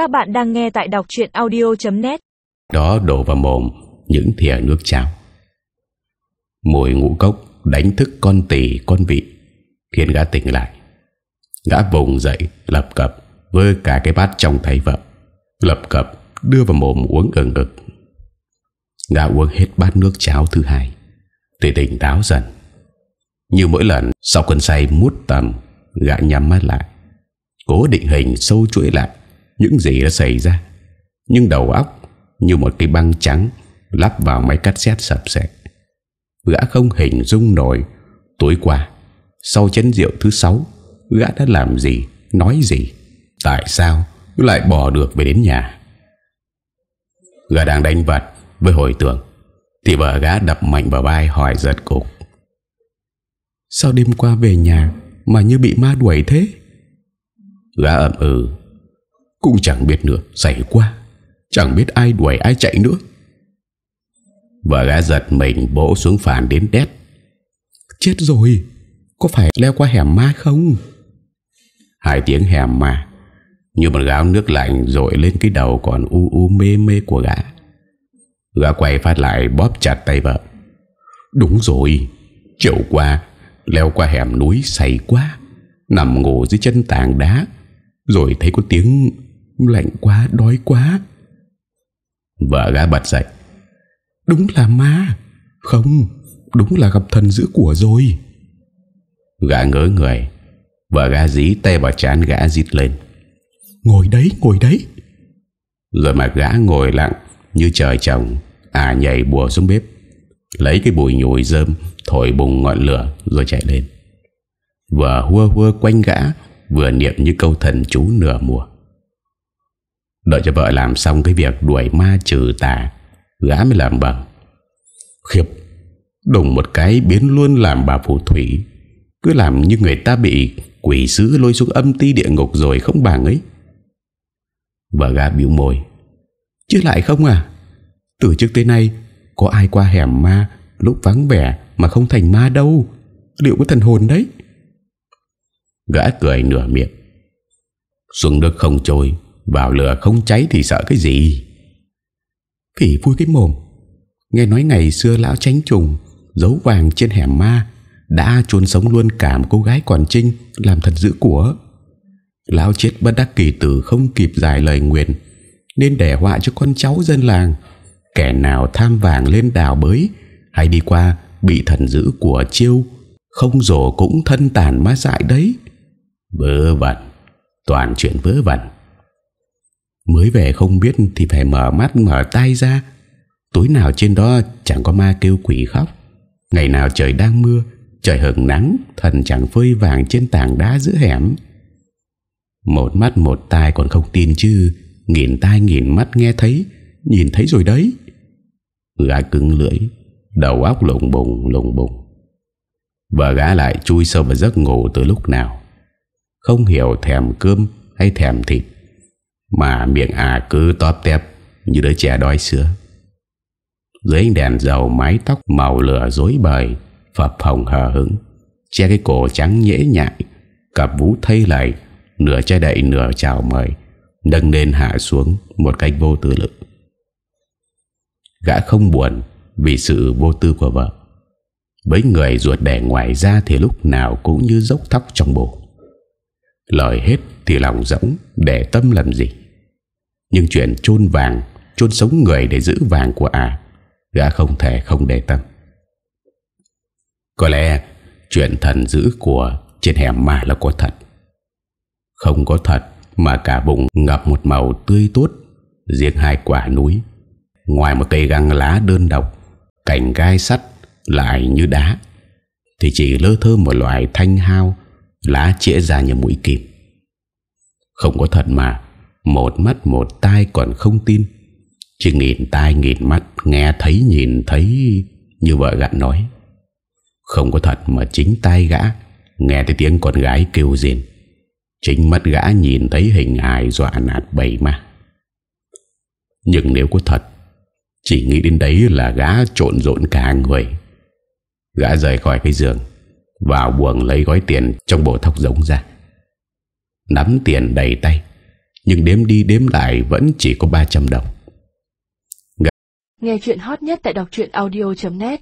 Các bạn đang nghe tại đọc truyện audio.net Đó đổ vào mồm, những thìa nước cháo Mùi ngũ cốc đánh thức con tỳ, con vị, Khiến gã tỉnh lại. Gã vùng dậy, lập cập Với cả cái bát trong tay vợ, Lập cập đưa vào mồm uống ẩn ực. Gã uống hết bát nước cháo thứ hai Tỷ tỉnh táo dần. Như mỗi lần, Sau cơn say mút tầm, Gã nhắm mắt lại, Cố định hình sâu chuỗi lại. Những gì đã xảy ra. Nhưng đầu óc như một cái băng trắng Lắp vào máy cắt xét sập sệ Gã không hình dung nổi. Tối qua Sau chén rượu thứ sáu Gã đã làm gì, nói gì? Tại sao lại bỏ được về đến nhà? Gã đang đánh vật với hồi tưởng Thì vợ gã đập mạnh vào vai hỏi giật cục. Sao đêm qua về nhà Mà như bị ma đuổi thế? Gã ậm ừ. Cũng chẳng biết nữa Xảy qua Chẳng biết ai đuổi, ai chạy nữa. Vợ gã giật mình, bổ xuống phản đến đét. Chết rồi, Có phải leo qua hẻm ma không? Hai tiếng hẻm ma, Như một gáo nước lạnh Rồi lên cái đầu còn u u mê mê của gã. Gã quay phát lại, bóp chặt tay vợ. Đúng rồi Chiều qua, Leo qua hẻm núi say quá, Nằm ngủ dưới chân tảng đá, Rồi thấy có tiếng Lạnh quá đói quá. Vợ gã bật dậy. Đúng là ma. Không Đúng là gặp thần giữ của rồi. Gã ngỡ người. Vợ gã dí tay vào chán gã dít lên. Ngồi đấy ngồi đấy. Rồi mà gã ngồi lặng Như trời trồng À nhảy bùa xuống bếp. Lấy cái bùi nhùi rơm Thổi bùng ngọn lửa rồi chạy lên. Vừa hua hua quanh gã Vừa niệm như câu thần chú nửa mùa Đợi cho vợ làm xong cái việc đuổi ma trừ tà, Gã mới làm bằng. Khiếp đồng một cái biến luôn làm bà phù thủy. Cứ làm như người ta bị Quỷ sứ lôi xuống âm ti địa ngục rồi không bằng ấy. Vợ gã biểu môi. Chứ lại không à? Từ trước tới nay, Có ai qua hẻm ma Lúc vắng vẻ mà không thành ma đâu? Liệu có thần hồn đấy? Gã cười nửa miệng. Xuống nước không trôi vào lửa không cháy thì sợ cái gì? Phỉ vui cái mồm. Nghe nói ngày xưa lão tránh trùng, Giấu vàng trên hẻm ma, Đã chôn sống luôn cả một cô gái còn trinh Làm thật dữ của. Lão chết bất đắc kỳ tử không kịp giải lời nguyện, Nên đẻ họa cho con cháu dân làng. Kẻ nào tham vàng lên đào bới, Hay đi qua Bị thần dữ của chiêu, Không rổ cũng thân tàn má dại đấy. Vớ vẩn, Toàn chuyện vớ vẩn. Mới về không biết Thì phải mở mắt, mở tay ra. Tối nào trên đó chẳng có ma kêu quỷ khóc. Ngày nào trời đang mưa, Trời hừng nắng, Thần chẳng phơi vàng trên tảng đá giữa hẻm. Một mắt một tai còn không tin chứ, Nghìn tai nghìn mắt nghe thấy, Nhìn thấy rồi đấy. Ừ, gã cứng lưỡi, Đầu óc lùng bùng lùng bùng. Và gã lại chui sâu vào giấc ngủ từ lúc nào. Không hiểu thèm cơm hay thèm thịt. Mà miệng à cứ tóp tép, Như đứa trẻ đói sữa. Dưới ánh đèn dầu mái tóc màu lửa dối bời, Phập hồng hờ hứng Che cái cổ trắng nhễ nhại, Cặp vũ thay lại Nửa che đậy nửa chào mời Đâng lên hạ xuống Một cách vô tư lực. Gã không buồn Vì sự vô tư của vợ. Với người ruột đẻ ngoài ra Thì lúc nào cũng như dốc thóc trong bồ Lời hết thì lòng rỗng Để tâm làm gì? Nhưng chuyện chôn vàng, chôn sống người để giữ vàng của à Gã không thể không để tâm. Có lẽ Chuyện thần giữ của Trên hẻm mà là có thật. Không có thật Mà cả vùng ngập một màu tươi tốt, Riêng hai quả núi. Ngoài một cây găng lá đơn độc Cảnh gai sắt Lại như đá, Thì chỉ lơ thơ một loại thanh hao Lá chĩa ra như mũi kim. Không có thật mà một mắt một tai còn không tin. Chỉ nghìn tai nghìn mắt, Nghe thấy nhìn thấy, Như vợ gặn nói. Không có thật mà chính tai gã, Nghe thấy tiếng con gái kêu riêng Chính mắt gã nhìn thấy hình hài dọa nạt bầy mà Nhưng nếu có thật, Chỉ nghĩ đến đấy là gã trộn rộn cả người. Gã rời khỏi cái giường, Vào buồng lấy gói tiền Trong bộ thóc giống ra. Nắm tiền đầy tay. Nhưng đếm đi đếm lại Vẫn chỉ có 300 đồng. Nghe chuyện hot nhất tại đọc audio.net